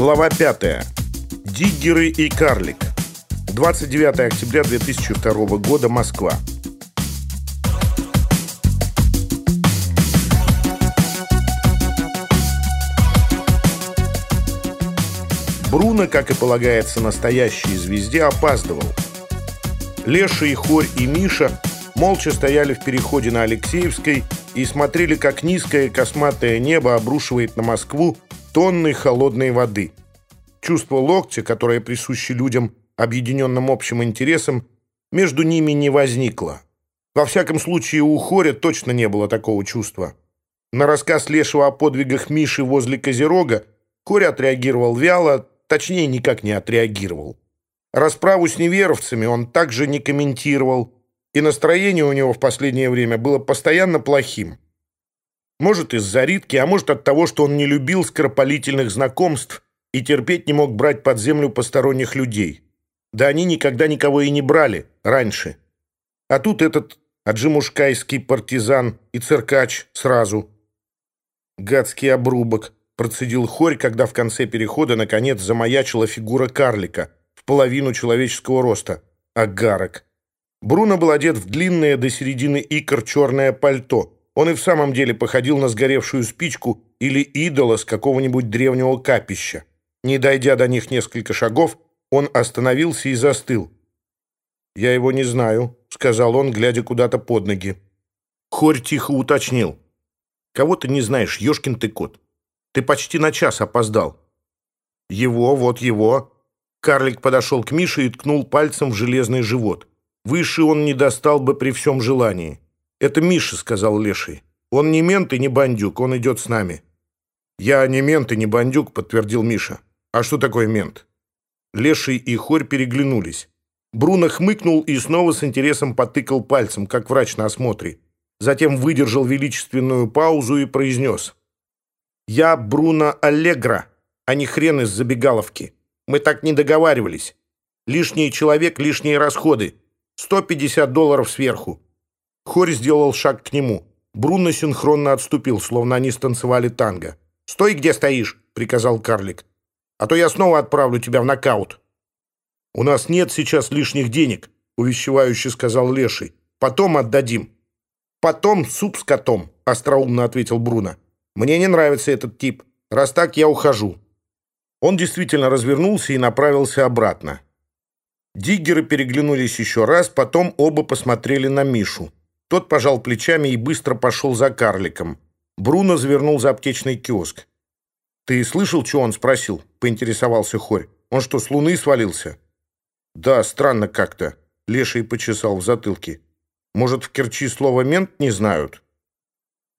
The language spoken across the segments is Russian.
Глава 5. Диггеры и карлик. 29 октября 2002 года, Москва. Бруно, как и полагается настоящей звезде, опаздывал. Леша и Хорь и Миша молча стояли в переходе на Алексеевской и смотрели, как низкое косматое небо обрушивает на Москву тонны холодной воды. Чувство локтя, которое присуще людям, объединенным общим интересом, между ними не возникло. Во всяком случае, у Хоря точно не было такого чувства. На рассказ Лешего о подвигах Миши возле Козерога Хорь отреагировал вяло, точнее, никак не отреагировал. Расправу с неверовцами он также не комментировал, и настроение у него в последнее время было постоянно плохим – Может, из-за Ритки, а может, от того, что он не любил скоропалительных знакомств и терпеть не мог брать под землю посторонних людей. Да они никогда никого и не брали раньше. А тут этот аджимушкайский партизан и циркач сразу. Гадский обрубок, процедил хорь, когда в конце перехода наконец замаячила фигура карлика в половину человеческого роста. Агарок. Бруно был одет в длинное до середины икр черное пальто – он и в самом деле походил на сгоревшую спичку или идола с какого-нибудь древнего капища. Не дойдя до них несколько шагов, он остановился и застыл. «Я его не знаю», — сказал он, глядя куда-то под ноги. Хорь тихо уточнил. «Кого ты не знаешь, ёшкин ты кот? Ты почти на час опоздал». «Его, вот его». Карлик подошел к Мише и ткнул пальцем в железный живот. Выше он не достал бы при всем желании. Это Миша сказал Леший. Он не мент и не бандюк, он идет с нами. Я не мент и не бандюк, подтвердил Миша. А что такое мент? Леший и Хорь переглянулись. Бруно хмыкнул и снова с интересом потыкал пальцем, как врач на осмотре. Затем выдержал величественную паузу и произнес. «Я Бруно Аллегра, а не хрен из забегаловки. Мы так не договаривались. Лишний человек, лишние расходы. 150 долларов сверху. Хорь сделал шаг к нему. Бруно синхронно отступил, словно они станцевали танго. «Стой, где стоишь!» — приказал карлик. «А то я снова отправлю тебя в нокаут». «У нас нет сейчас лишних денег», — увещевающе сказал Леший. «Потом отдадим». «Потом суп с котом», — остроумно ответил Бруно. «Мне не нравится этот тип. Раз так, я ухожу». Он действительно развернулся и направился обратно. Диггеры переглянулись еще раз, потом оба посмотрели на Мишу. Тот пожал плечами и быстро пошел за карликом. Бруно завернул за аптечный киоск. «Ты слышал, что он спросил?» — поинтересовался Хорь. «Он что, с луны свалился?» «Да, странно как-то», — Леший почесал в затылке. «Может, в Керчи слово «мент» не знают?»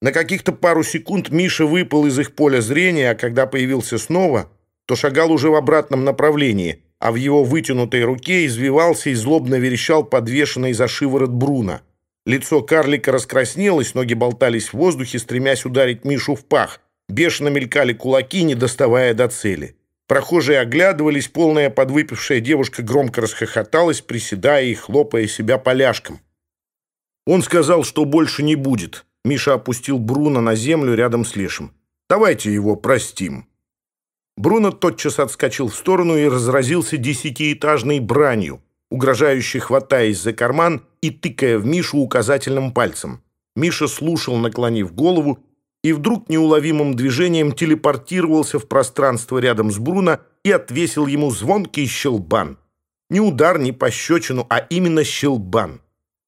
На каких-то пару секунд Миша выпал из их поля зрения, а когда появился снова, то шагал уже в обратном направлении, а в его вытянутой руке извивался и злобно верещал подвешенный за шиворот Бруно — Лицо карлика раскраснелось, ноги болтались в воздухе, стремясь ударить Мишу в пах. Бешено мелькали кулаки, не доставая до цели. Прохожие оглядывались, полная подвыпившая девушка громко расхохоталась, приседая и хлопая себя поляшком. Он сказал, что больше не будет. Миша опустил Бруно на землю рядом с Лешем. «Давайте его простим». Бруно тотчас отскочил в сторону и разразился десятиэтажной бранью угрожающе хватаясь за карман и тыкая в Мишу указательным пальцем. Миша слушал, наклонив голову, и вдруг неуловимым движением телепортировался в пространство рядом с Бруно и отвесил ему звонкий щелбан. Не удар, не пощечину, а именно щелбан.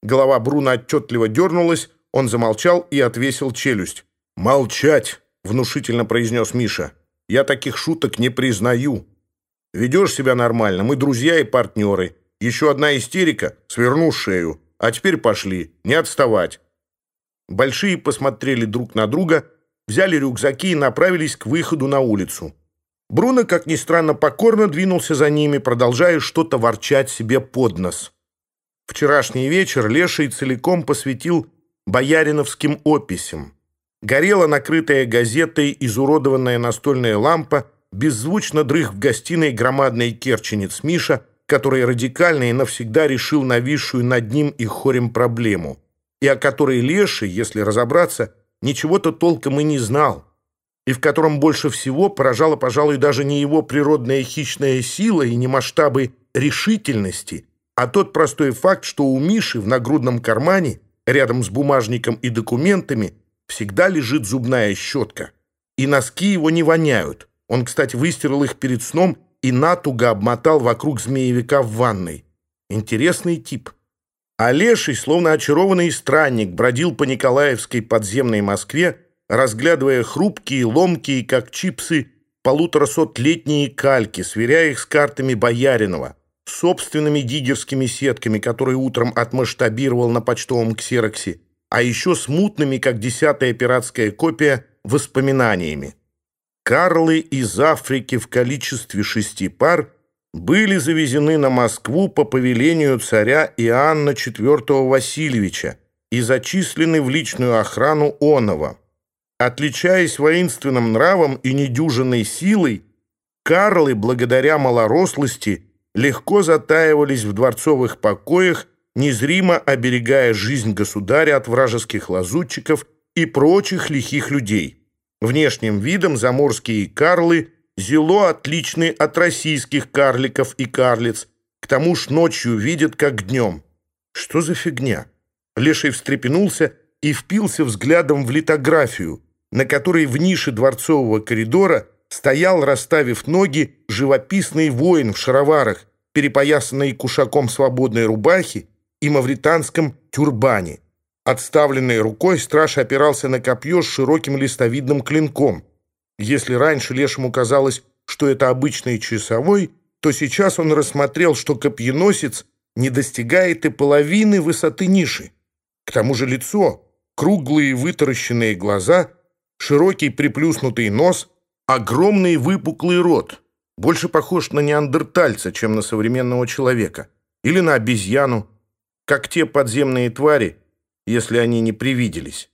Голова Бруно отчетливо дернулась, он замолчал и отвесил челюсть. «Молчать!» — внушительно произнес Миша. «Я таких шуток не признаю. Ведешь себя нормально, мы друзья и партнеры». Еще одна истерика, сверну шею. А теперь пошли, не отставать. Большие посмотрели друг на друга, взяли рюкзаки и направились к выходу на улицу. Бруно, как ни странно, покорно двинулся за ними, продолжая что-то ворчать себе под нос. Вчерашний вечер Леший целиком посвятил бояриновским описям. Горела накрытая газетой изуродованная настольная лампа, беззвучно дрых в гостиной громадный керченец Миша — который радикально и навсегда решил нависшую над ним и хорем проблему, и о которой Леший, если разобраться, ничего-то толком и не знал, и в котором больше всего поражала, пожалуй, даже не его природная хищная сила и не масштабы решительности, а тот простой факт, что у Миши в нагрудном кармане, рядом с бумажником и документами, всегда лежит зубная щетка, и носки его не воняют. Он, кстати, выстирал их перед сном и натуго обмотал вокруг змеевика в ванной. Интересный тип. А Олеший, словно очарованный странник, бродил по Николаевской подземной Москве, разглядывая хрупкие, ломкие, как чипсы, полуторасотлетние кальки, сверяя их с картами Бояринова, собственными Дигерскими сетками, которые утром отмасштабировал на почтовом ксероксе, а еще смутными, как десятая пиратская копия, воспоминаниями. Карлы из Африки в количестве шести пар были завезены на Москву по повелению царя Иоанна IV Васильевича и зачислены в личную охрану Онова. Отличаясь воинственным нравом и недюжинной силой, Карлы, благодаря малорослости, легко затаивались в дворцовых покоях, незримо оберегая жизнь государя от вражеских лазутчиков и прочих лихих людей внешним видом заморские карлы зело отличны от российских карликов и карлиц, к тому ж ночью видят как днем. Что за фигня? Леший встрепенулся и впился взглядом в литографию, на которой в нише дворцового коридора стоял, расставив ноги, живописный воин в шароварах, перепоясанный кушаком свободной рубахи и мавританском тюрбане. Отставленной рукой, страж опирался на копье с широким листовидным клинком. Если раньше лешему казалось, что это обычный часовой, то сейчас он рассмотрел, что копьеносец не достигает и половины высоты ниши. К тому же лицо, круглые вытаращенные глаза, широкий приплюснутый нос, огромный выпуклый рот, больше похож на неандертальца, чем на современного человека, или на обезьяну, как те подземные твари, если они не привиделись.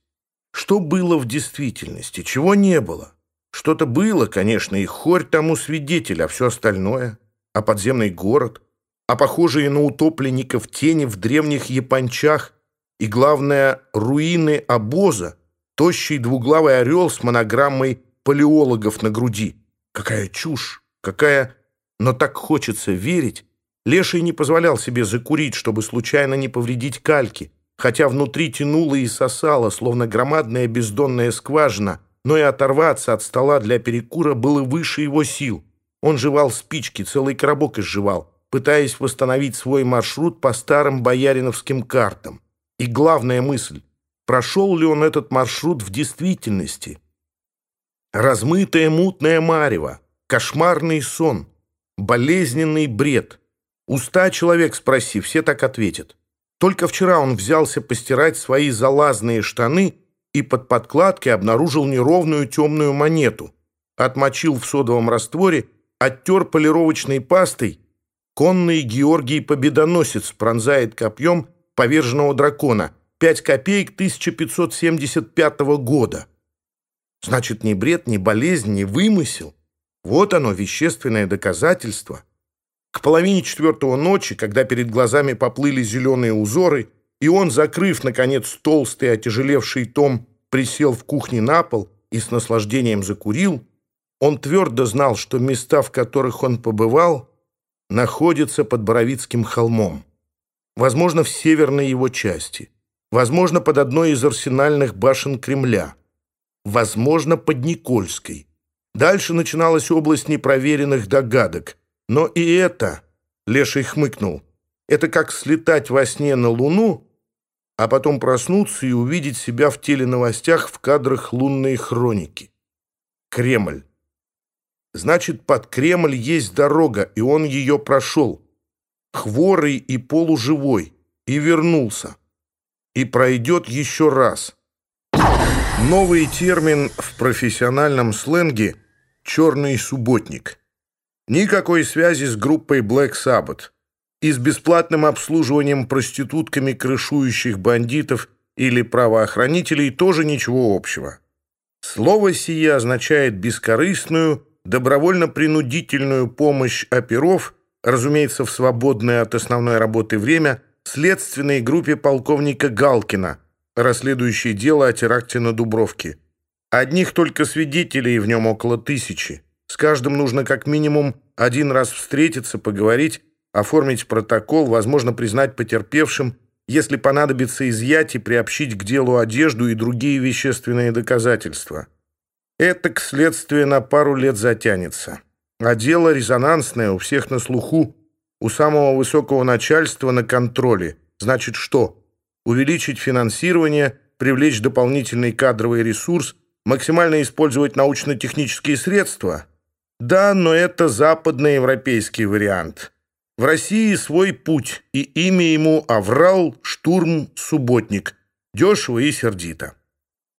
Что было в действительности, чего не было? Что-то было, конечно, и хорь тому свидетель, а все остальное, а подземный город, а похожие на утопленников тени в древних япончах и, главное, руины обоза, тощий двуглавый орел с монограммой палеологов на груди. Какая чушь, какая... Но так хочется верить. Леший не позволял себе закурить, чтобы случайно не повредить кальки — хотя внутри тянуло и сосало, словно громадная бездонная скважина, но и оторваться от стола для перекура было выше его сил. Он жевал спички, целый коробок изживал, пытаясь восстановить свой маршрут по старым бояриновским картам. И главная мысль — прошел ли он этот маршрут в действительности? Размытое мутное марево, кошмарный сон, болезненный бред. Уста человек спроси, все так ответят. Только вчера он взялся постирать свои залазные штаны и под подкладкой обнаружил неровную темную монету. Отмочил в содовом растворе, оттер полировочной пастой. Конный Георгий Победоносец пронзает копьем поверженного дракона. Пять копеек 1575 года. Значит, ни бред, ни болезнь, ни вымысел. Вот оно, вещественное доказательство. К половине четвертого ночи, когда перед глазами поплыли зеленые узоры, и он, закрыв, наконец, толстый отяжелевший том, присел в кухне на пол и с наслаждением закурил, он твердо знал, что места, в которых он побывал, находятся под Боровицким холмом. Возможно, в северной его части. Возможно, под одной из арсенальных башен Кремля. Возможно, под Никольской. Дальше начиналась область непроверенных догадок. Но и это, Леший хмыкнул, это как слетать во сне на Луну, а потом проснуться и увидеть себя в теленовостях в кадрах лунной хроники. Кремль. Значит, под Кремль есть дорога, и он ее прошел. Хворый и полуживой. И вернулся. И пройдет еще раз. Новый термин в профессиональном сленге «черный субботник». Никакой связи с группой Black Sabbath и с бесплатным обслуживанием проститутками крышующих бандитов или правоохранителей тоже ничего общего. Слово сие означает бескорыстную, добровольно-принудительную помощь оперов, разумеется, в свободное от основной работы время, следственной группе полковника Галкина, расследующей дело о теракте на Дубровке. Одних только свидетелей в нем около тысячи. С каждым нужно как минимум один раз встретиться, поговорить, оформить протокол, возможно, признать потерпевшим, если понадобится изъять и приобщить к делу одежду и другие вещественные доказательства. Это к следствию на пару лет затянется. А дело резонансное, у всех на слуху, у самого высокого начальства на контроле. Значит, что? Увеличить финансирование, привлечь дополнительный кадровый ресурс, максимально использовать научно-технические средства – да, но это западноевропейский вариант. В России свой путь, и имя ему Аврал Штурм Субботник. Дешево и сердито.